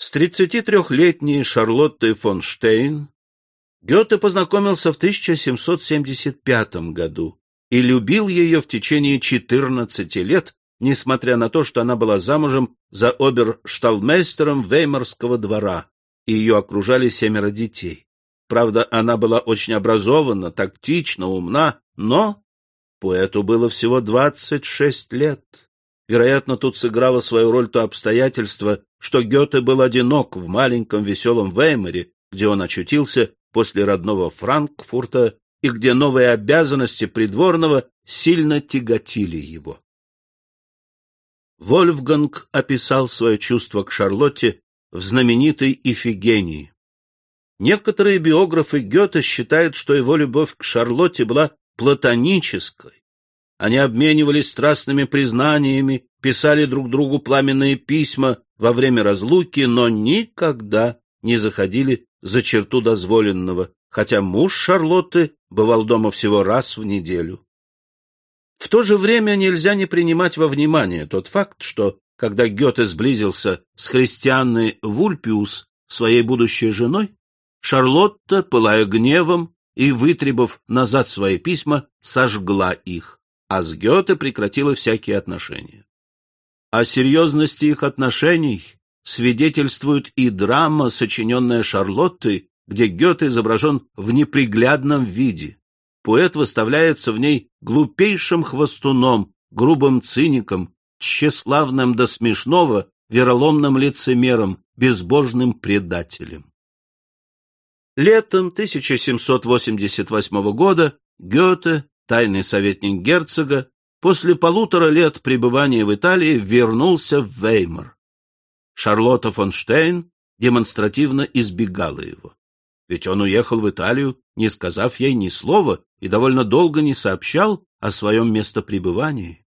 С 33-летней Шарлоттой фон Штейн Гёте познакомился в 1775 году и любил ее в течение 14 лет, несмотря на то, что она была замужем за обершталмейстером Веймарского двора, и ее окружали семеро детей. Правда, она была очень образована, тактична, умна, но поэту было всего 26 лет. Вероятно, тут сыграло свою роль то обстоятельство, что Гёте был одинок в маленьком веселом Веймаре, где он очутился после родного Франкфурта и где новые обязанности придворного сильно тяготили его. Вольфганг описал свое чувство к Шарлотте в знаменитой Ифигении. Некоторые биографы Гёте считают, что его любовь к Шарлотте была платонической, они обменивались страстными признаниями, писали друг другу пламенные письма во время разлуки, но никогда не заходили за черту дозволенного, хотя муж Шарлотты бывал дома всего раз в неделю. В то же время нельзя не принимать во внимание тот факт, что, когда Гёте сблизился с христианной Вульпиус, своей будущей женой, Шарлотта, пылая гневом и вытребав назад свои письма, сожгла их а с Гёте прекратила всякие отношения. О серьезности их отношений свидетельствует и драма, сочиненная Шарлоттой, где Гёте изображен в неприглядном виде. Поэт выставляется в ней глупейшим хвостуном, грубым циником, тщеславным до смешного, вероломным лицемером, безбожным предателем. Летом 1788 года Гёте тайный советник герцога, после полутора лет пребывания в Италии вернулся в Веймар. Шарлотта фон Штейн демонстративно избегала его. Ведь он уехал в Италию, не сказав ей ни слова, и довольно долго не сообщал о своем местопребывании.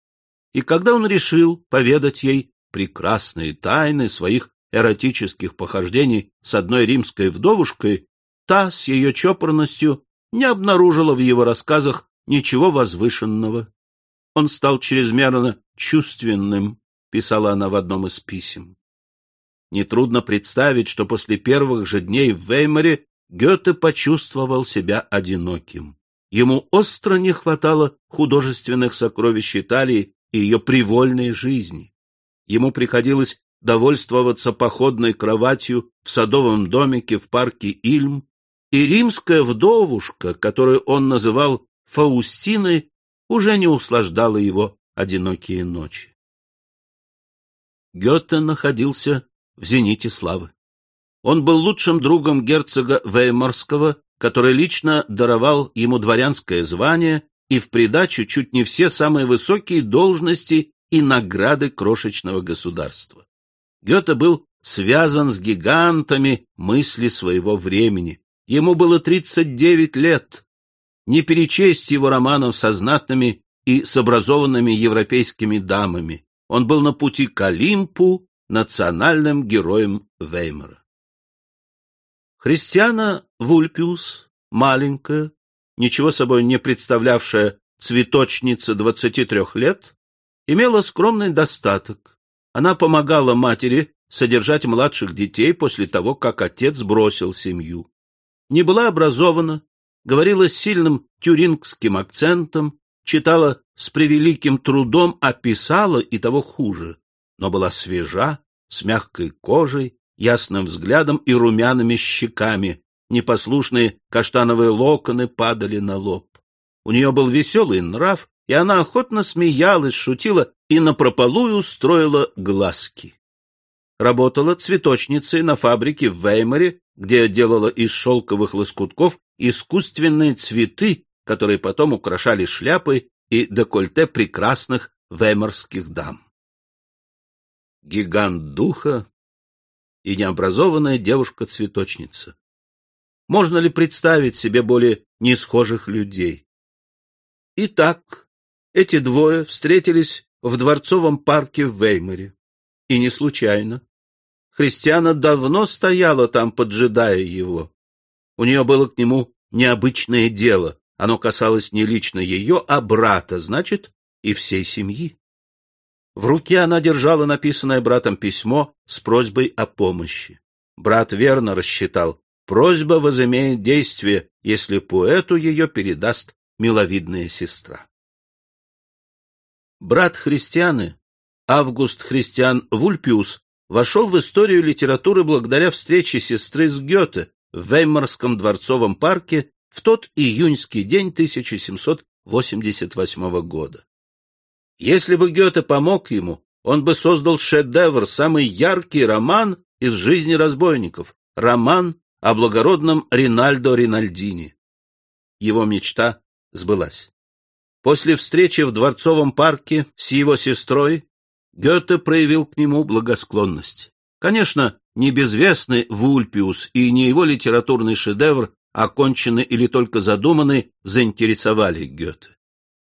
И когда он решил поведать ей прекрасные тайны своих эротических похождений с одной римской вдовушкой, та с ее чопорностью не обнаружила в его рассказах ничего возвышенного. Он стал чрезмерно чувственным, писала она в одном из писем. Нетрудно представить, что после первых же дней в Веймаре Гёте почувствовал себя одиноким. Ему остро не хватало художественных сокровищ Италии и ее привольной жизни. Ему приходилось довольствоваться походной кроватью в садовом домике в парке Ильм, и римская вдовушка, которую он называл Фаустины уже не услаждала его одинокие ночи. Гёте находился в зените славы. Он был лучшим другом герцога Веймарского, который лично даровал ему дворянское звание и в придачу чуть не все самые высокие должности и награды крошечного государства. Гёте был связан с гигантами мысли своего времени. Ему было 39 лет, не перечесть его романов со знатными и с образованными европейскими дамами. Он был на пути к Олимпу, национальным героем Веймара. Христиана Вульпиус, маленькая, ничего собой не представлявшая цветочница 23 лет, имела скромный достаток. Она помогала матери содержать младших детей после того, как отец бросил семью. Не была образована, говорила с сильным тюрингским акцентом, читала с превеликим трудом, а писала и того хуже, но была свежа, с мягкой кожей, ясным взглядом и румяными щеками, непослушные каштановые локоны падали на лоб. У нее был веселый нрав, и она охотно смеялась, шутила и напропалую устроила глазки. Работала цветочницей на фабрике в Веймаре, где делала из шелковых лоскутков искусственные цветы, которые потом украшали шляпы и декольте прекрасных веймарских дам. Гигант духа и необразованная девушка-цветочница. Можно ли представить себе более несхожих людей? Итак, эти двое встретились в дворцовом парке в Веймаре. И не случайно. Христиана давно стояла там, поджидая его. У нее было к нему необычное дело. Оно касалось не лично ее, а брата, значит, и всей семьи. В руке она держала написанное братом письмо с просьбой о помощи. Брат верно рассчитал, просьба возымеет действие, если поэту ее передаст миловидная сестра. Брат Христианы, Август Христиан Вульпиус, вошел в историю литературы благодаря встрече сестры с Гёте в Веймарском дворцовом парке в тот июньский день 1788 года. Если бы Гёте помог ему, он бы создал шедевр, самый яркий роман из жизни разбойников, роман о благородном Ринальдо Ринальдини. Его мечта сбылась. После встречи в Дворцовом парке с его сестрой Гёте проявил к нему благосклонность. Конечно, не безвестный Вульпиус и не его литературный шедевр, оконченный или только задуманный, заинтересовали Гёте.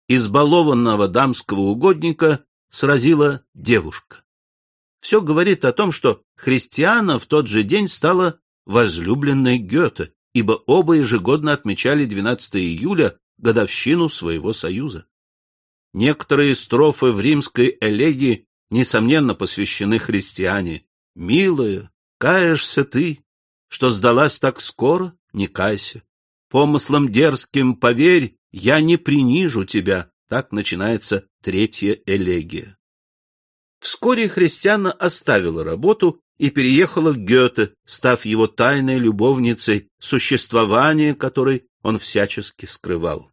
Избалованного дамского угодника сразила девушка. Все говорит о том, что Христиана в тот же день стала возлюбленной Гёте, ибо оба ежегодно отмечали 12 июля годовщину своего союза. Некоторые строфы в римской элегии, несомненно, посвящены христиане. «Милая, каешься ты, что сдалась так скоро, не кайся. Помыслом дерзким поверь, я не принижу тебя». Так начинается третья элегия. Вскоре христиана оставила работу и переехала к Гёте, став его тайной любовницей, существование которой он всячески скрывал.